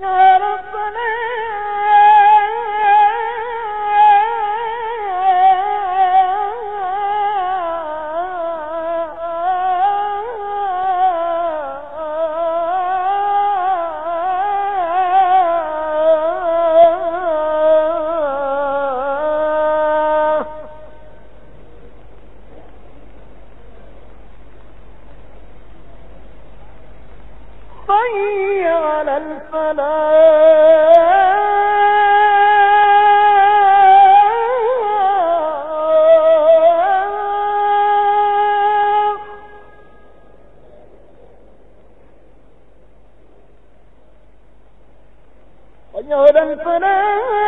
Yeah. على الفلاح. حي الفلاح.